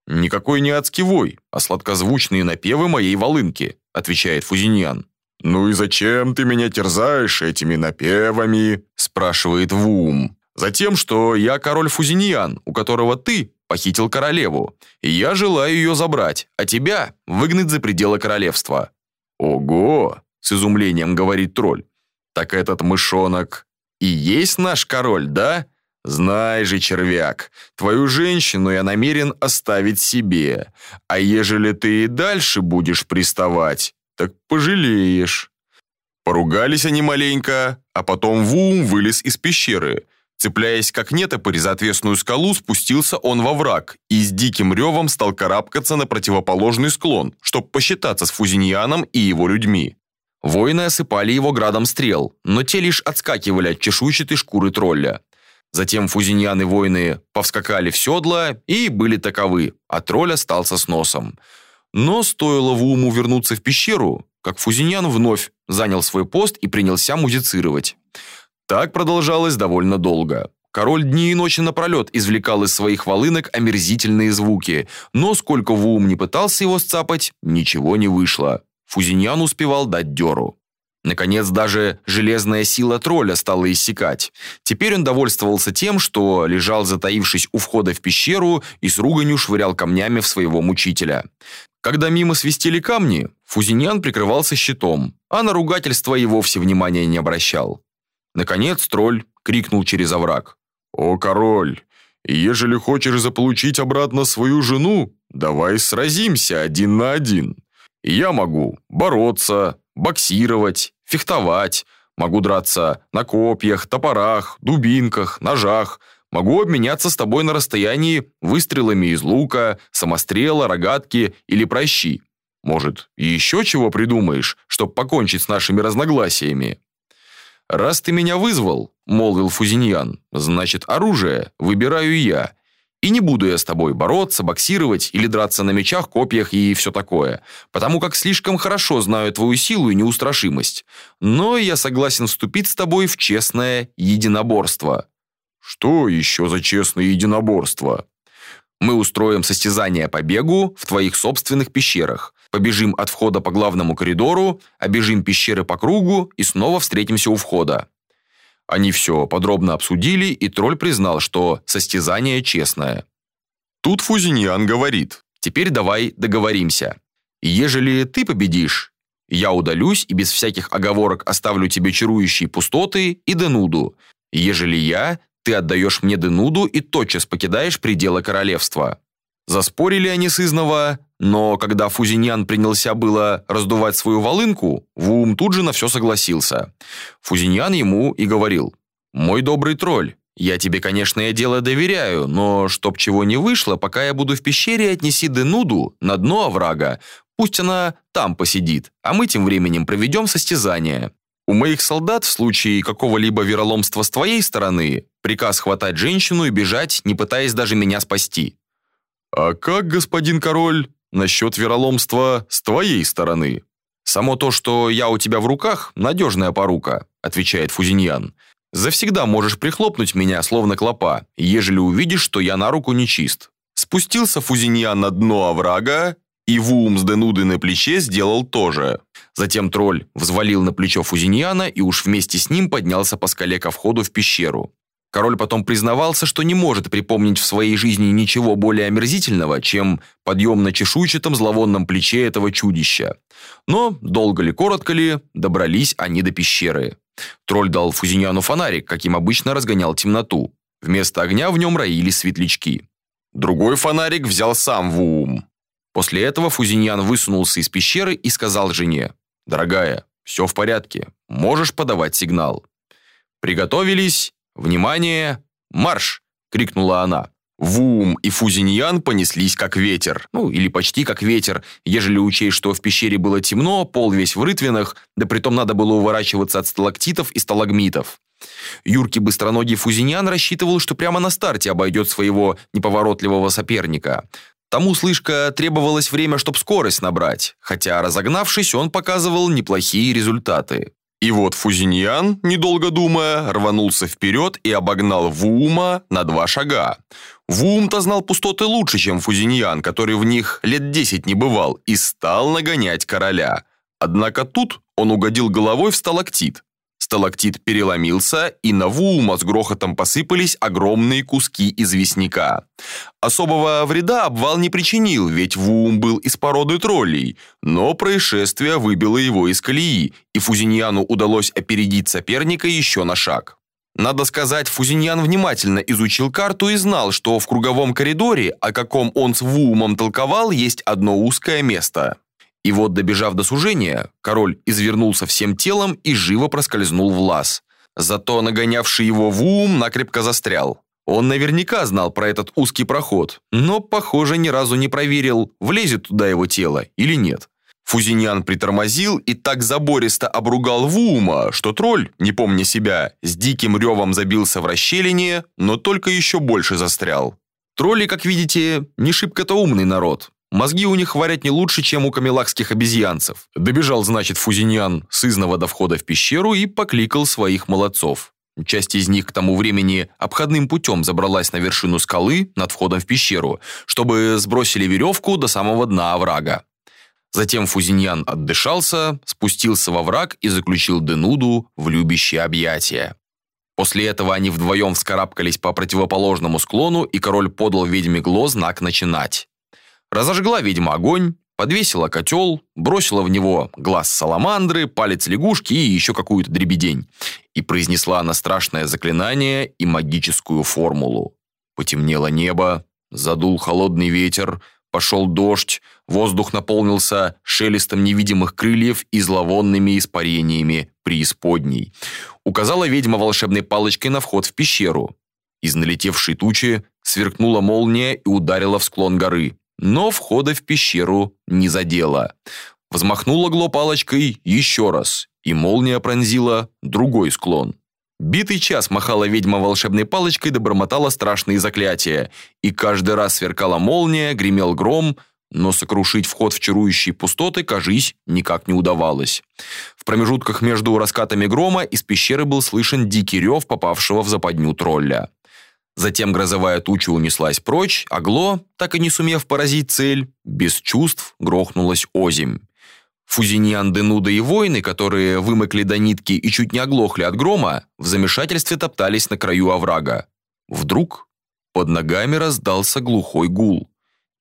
«Никакой не адский вой, а сладкозвучные напевы моей волынки», отвечает Фузиньян. «Ну и зачем ты меня терзаешь этими напевами?» спрашивает Вум. «Затем, что я король Фузиньян, у которого ты похитил королеву, и я желаю ее забрать, а тебя выгнать за пределы королевства». «Ого!» С изумлением говорит тролль. Так этот мышонок и есть наш король, да? Знай же, червяк, твою женщину я намерен оставить себе. А ежели ты и дальше будешь приставать, так пожалеешь. Поругались они маленько, а потом Вум вылез из пещеры. Цепляясь как нетопырь за отвесную скалу, спустился он во враг и с диким ревом стал карабкаться на противоположный склон, чтобы посчитаться с Фузиньяном и его людьми. Воины осыпали его градом стрел, но те лишь отскакивали от чешуйчатой шкуры тролля. Затем фузиньян и воины повскакали в седла и были таковы, а тролль остался с носом. Но стоило Вуму вернуться в пещеру, как Фузиньян вновь занял свой пост и принялся музицировать. Так продолжалось довольно долго. Король дни и ночи напролет извлекал из своих волынок омерзительные звуки, но сколько Вум не пытался его сцапать, ничего не вышло. Фузиньян успевал дать дёру. Наконец, даже железная сила тролля стала иссякать. Теперь он довольствовался тем, что лежал затаившись у входа в пещеру и с руганью швырял камнями в своего мучителя. Когда мимо свистели камни, Фузиньян прикрывался щитом, а на ругательство и вовсе внимания не обращал. Наконец тролль крикнул через овраг. «О, король, ежели хочешь заполучить обратно свою жену, давай сразимся один на один. Я могу бороться, боксировать, фехтовать, могу драться на копьях, топорах, дубинках, ножах, могу обменяться с тобой на расстоянии выстрелами из лука, самострела, рогатки или прощи. Может, еще чего придумаешь, чтобы покончить с нашими разногласиями? Раз ты меня вызвал, молвил Фузиньян, значит, оружие выбираю я. И не буду я с тобой бороться, боксировать или драться на мечах, копьях и все такое, потому как слишком хорошо знаю твою силу и неустрашимость. Но я согласен вступить с тобой в честное единоборство. Что еще за честное единоборство? Мы устроим состязание по бегу в твоих собственных пещерах. Побежим от входа по главному коридору, обежим пещеры по кругу и снова встретимся у входа. Они все подробно обсудили, и тролль признал, что состязание честное. Тут Фузиньян говорит, «Теперь давай договоримся. Ежели ты победишь, я удалюсь и без всяких оговорок оставлю тебе чарующие пустоты и Денуду. Ежели я, ты отдаешь мне Денуду и тотчас покидаешь пределы королевства». Заспорили они с Изнова, но когда Фузиньян принялся было раздувать свою волынку, Вум тут же на все согласился. Фузиньян ему и говорил, «Мой добрый тролль, я тебе, конечно, дело доверяю, но чтоб чего не вышло, пока я буду в пещере, отнеси Денуду на дно оврага, пусть она там посидит, а мы тем временем проведем состязание. У моих солдат в случае какого-либо вероломства с твоей стороны приказ хватать женщину и бежать, не пытаясь даже меня спасти. «А как, господин король, насчет вероломства с твоей стороны?» «Само то, что я у тебя в руках, надежная порука», отвечает Фузиньян. «Завсегда можешь прихлопнуть меня, словно клопа, ежели увидишь, что я на руку нечист». Спустился Фузиньян на дно оврага, и Вуум с Денуды на плече сделал то же. Затем тролль взвалил на плечо Фузиньяна и уж вместе с ним поднялся по скале ко входу в пещеру. Король потом признавался, что не может припомнить в своей жизни ничего более омерзительного, чем подъем на чешуйчатом зловонном плече этого чудища. Но, долго ли, коротко ли, добрались они до пещеры. Тролль дал Фузиняну фонарик, каким обычно разгонял темноту. Вместо огня в нем роились светлячки. Другой фонарик взял сам Вуум. После этого Фузиньян высунулся из пещеры и сказал жене, «Дорогая, все в порядке, можешь подавать сигнал». Приготовились «Внимание! Марш!» — крикнула она. Вум и Фузиньян понеслись как ветер, ну или почти как ветер, ежели учесть, что в пещере было темно, пол весь в рытвинах, да притом надо было уворачиваться от сталактитов и сталагмитов. Юркий быстроногий Фузиньян рассчитывал, что прямо на старте обойдет своего неповоротливого соперника. Тому слишком требовалось время, чтобы скорость набрать, хотя, разогнавшись, он показывал неплохие результаты. И вот Фузиньян, недолго думая, рванулся вперед и обогнал Вуума на два шага. Вуум-то знал пустоты лучше, чем Фузиньян, который в них лет десять не бывал, и стал нагонять короля. Однако тут он угодил головой в сталактит. Сталактит переломился, и на Вуума с грохотом посыпались огромные куски известняка. Особого вреда обвал не причинил, ведь Вуум был из породы троллей, но происшествие выбило его из колеи, и Фузиньяну удалось опередить соперника еще на шаг. Надо сказать, Фузиньян внимательно изучил карту и знал, что в круговом коридоре, о каком он с Вуумом толковал, есть одно узкое место. И вот, добежав до сужения, король извернулся всем телом и живо проскользнул в лаз. Зато нагонявший его Вуум накрепко застрял. Он наверняка знал про этот узкий проход, но, похоже, ни разу не проверил, влезет туда его тело или нет. Фузиньян притормозил и так забористо обругал Вуума, что тролль, не помня себя, с диким ревом забился в расщелине, но только еще больше застрял. Тролли, как видите, не шибко-то умный народ. Мозги у них варят не лучше, чем у камелакских обезьянцев. Добежал, значит, Фузиньян с изного до входа в пещеру и покликал своих молодцов. Часть из них к тому времени обходным путем забралась на вершину скалы над входом в пещеру, чтобы сбросили веревку до самого дна оврага. Затем Фузиньян отдышался, спустился во враг и заключил Денуду в любящее объятие. После этого они вдвоем вскарабкались по противоположному склону, и король подал ведьме Гло знак начинать. Разожгла ведьма огонь, подвесила котел, бросила в него глаз саламандры, палец лягушки и еще какую-то дребедень. И произнесла она страшное заклинание и магическую формулу. Потемнело небо, задул холодный ветер, Пошел дождь, воздух наполнился шелестом невидимых крыльев и зловонными испарениями преисподней. Указала ведьма волшебной палочкой на вход в пещеру. Из налетевшей тучи сверкнула молния и ударила в склон горы, но входа в пещеру не задела. Взмахнула Гло палочкой еще раз, и молния пронзила другой склон. Битый час махала ведьма волшебной палочкой да бормотала страшные заклятия, и каждый раз сверкала молния, гремел гром, но сокрушить вход в чарующие пустоты, кажись, никак не удавалось. В промежутках между раскатами грома из пещеры был слышен дикий рев попавшего в западню тролля. Затем грозовая туча унеслась прочь, а Гло, так и не сумев поразить цель, без чувств грохнулась озимь. Фузиньян, Денуда и воины, которые вымыкли до нитки и чуть не оглохли от грома, в замешательстве топтались на краю оврага. Вдруг под ногами раздался глухой гул.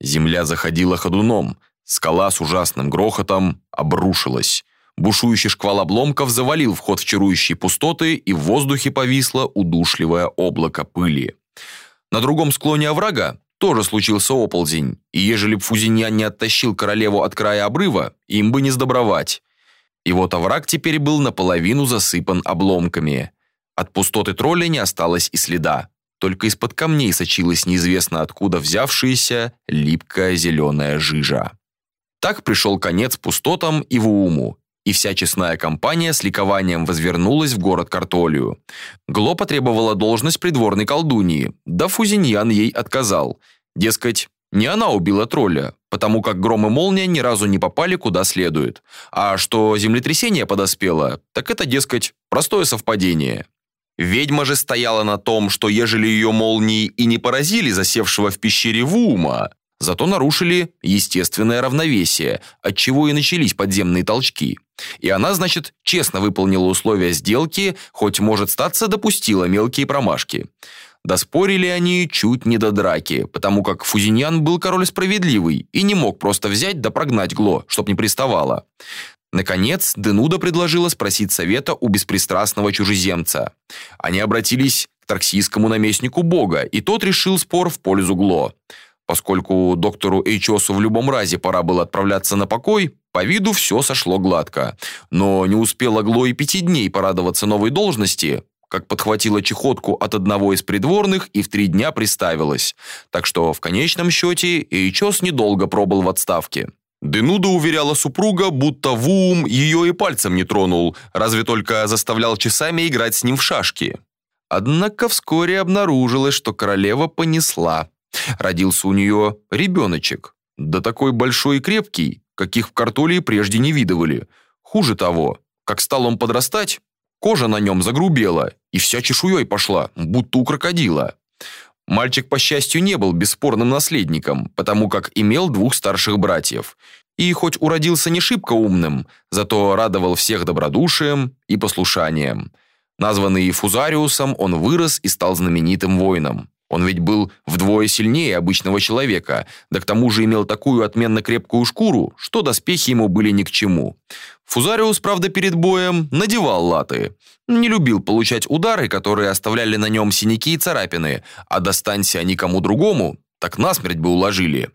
Земля заходила ходуном, скала с ужасным грохотом обрушилась. Бушующий шквал обломков завалил вход в чарующие пустоты, и в воздухе повисло удушливое облако пыли. На другом склоне оврага тоже случился оползень, и ежели б Фузиньян не оттащил королеву от края обрыва, им бы не сдобровать. И вот овраг теперь был наполовину засыпан обломками. От пустоты тролля не осталось и следа. Только из-под камней сочилась неизвестно откуда взявшаяся липкая зеленая жижа. Так пришел конец пустотам и Вууму, и вся честная компания с ликованием возвернулась в город Картолию. Гло потребовала должность придворной колдуньи, да Фузиньян ей отказал. Дескать, не она убила тролля, потому как гром и молния ни разу не попали куда следует. А что землетрясение подоспело, так это, дескать, простое совпадение. Ведьма же стояла на том, что ежели ее молнии и не поразили засевшего в пещере Вума, зато нарушили естественное равновесие, отчего и начались подземные толчки. И она, значит, честно выполнила условия сделки, хоть, может, статься, допустила мелкие промашки. Доспорили они чуть не до драки, потому как Фузиньян был король справедливый и не мог просто взять да прогнать Гло, чтоб не приставало. Наконец, Денуда предложила спросить совета у беспристрастного чужеземца. Они обратились к тарксийскому наместнику бога, и тот решил спор в пользу Гло. Поскольку доктору Эйчосу в любом разе пора было отправляться на покой, по виду все сошло гладко. Но не успела Гло и пяти дней порадоваться новой должности, как подхватила чехотку от одного из придворных и в три дня приставилась. Так что в конечном счете Эйчос недолго пробыл в отставке. Денуда уверяла супруга, будто Вуум ее и пальцем не тронул, разве только заставлял часами играть с ним в шашки. Однако вскоре обнаружилось, что королева понесла. Родился у нее ребеночек. Да такой большой и крепкий, каких в картолии прежде не видывали. Хуже того, как стал он подрастать, кожа на нем загрубела и вся чешуей пошла, будто у крокодила. Мальчик, по счастью, не был бесспорным наследником, потому как имел двух старших братьев. И хоть уродился не шибко умным, зато радовал всех добродушием и послушанием. Названный Фузариусом, он вырос и стал знаменитым воином. Он ведь был вдвое сильнее обычного человека, да к тому же имел такую отменно крепкую шкуру, что доспехи ему были ни к чему. Фузариус, правда, перед боем надевал латы. Не любил получать удары, которые оставляли на нем синяки и царапины, а достанься они кому другому, так насмерть бы уложили.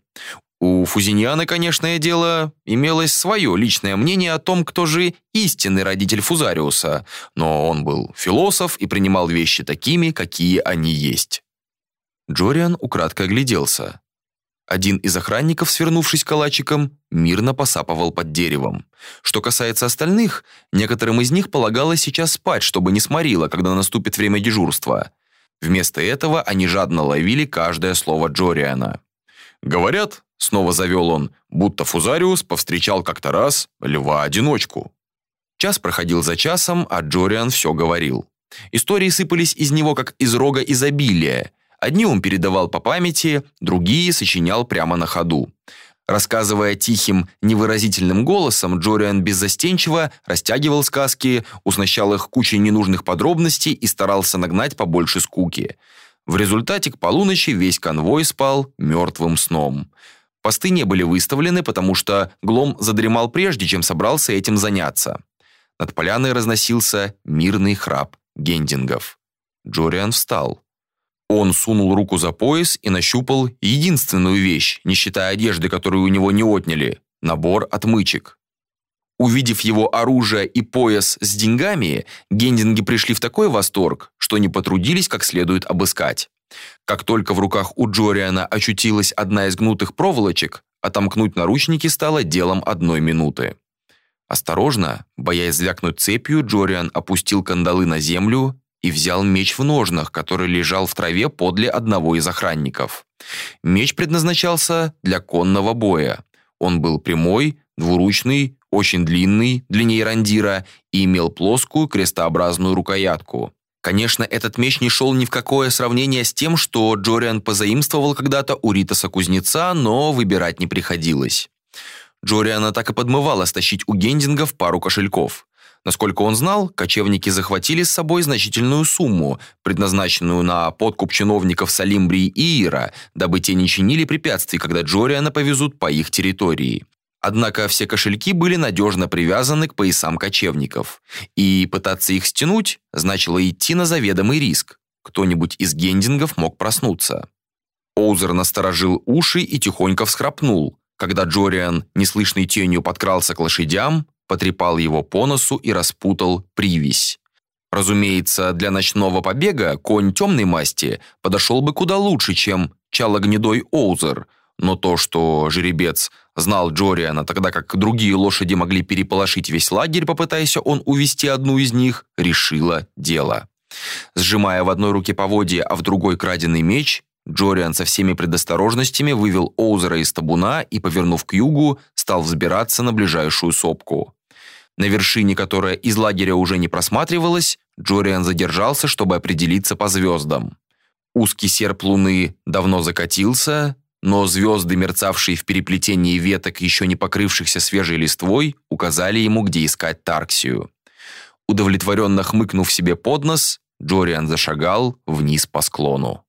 У Фузиньяна, конечно, дело, имелось свое личное мнение о том, кто же истинный родитель Фузариуса, но он был философ и принимал вещи такими, какие они есть. Джориан украдкой огляделся. Один из охранников, свернувшись калачиком, мирно посапывал под деревом. Что касается остальных, некоторым из них полагалось сейчас спать, чтобы не сморило, когда наступит время дежурства. Вместо этого они жадно ловили каждое слово Джориана. «Говорят», — снова завел он, будто Фузариус повстречал как-то раз льва-одиночку. Час проходил за часом, а Джориан все говорил. Истории сыпались из него, как из рога изобилия — Одни он передавал по памяти, другие сочинял прямо на ходу. Рассказывая тихим, невыразительным голосом, Джориан беззастенчиво растягивал сказки, уснащал их кучей ненужных подробностей и старался нагнать побольше скуки. В результате к полуночи весь конвой спал мертвым сном. Посты не были выставлены, потому что Глом задремал прежде, чем собрался этим заняться. Над поляной разносился мирный храп гендингов. Джориан встал. Он сунул руку за пояс и нащупал единственную вещь, не считая одежды, которую у него не отняли – набор отмычек. Увидев его оружие и пояс с деньгами, гендинги пришли в такой восторг, что не потрудились как следует обыскать. Как только в руках у Джориана очутилась одна из гнутых проволочек, отомкнуть наручники стало делом одной минуты. Осторожно, боясь звякнуть цепью, Джориан опустил кандалы на землю и взял меч в ножнах, который лежал в траве подле одного из охранников. Меч предназначался для конного боя. Он был прямой, двуручный, очень длинный, длиннее рандира, и имел плоскую крестообразную рукоятку. Конечно, этот меч не шел ни в какое сравнение с тем, что Джориан позаимствовал когда-то у Ритаса-кузнеца, но выбирать не приходилось. Джориана так и подмывало стащить у гендингов пару кошельков. Насколько он знал, кочевники захватили с собой значительную сумму, предназначенную на подкуп чиновников Салимбрии и Ира, дабы те не чинили препятствий, когда Джориана повезут по их территории. Однако все кошельки были надежно привязаны к поясам кочевников, и пытаться их стянуть значило идти на заведомый риск. Кто-нибудь из гендингов мог проснуться. Оузер насторожил уши и тихонько всхрапнул, когда Джориан неслышной тенью подкрался к лошадям, потрепал его по носу и распутал привязь. Разумеется, для ночного побега конь темной масти подошел бы куда лучше, чем чалогнедой Оузер, но то, что жеребец знал Джориана, тогда как другие лошади могли переполошить весь лагерь, попытаясь он увести одну из них, решило дело. Сжимая в одной руке поводья, а в другой краденый меч, Джориан со всеми предосторожностями вывел Оузера из табуна и, повернув к югу, стал взбираться на ближайшую сопку. На вершине, которая из лагеря уже не просматривалась, Джориан задержался, чтобы определиться по звездам. Узкий серп луны давно закатился, но звезды, мерцавшие в переплетении веток, еще не покрывшихся свежей листвой, указали ему, где искать Тарксию. Удовлетворенно хмыкнув себе под нос, Джориан зашагал вниз по склону.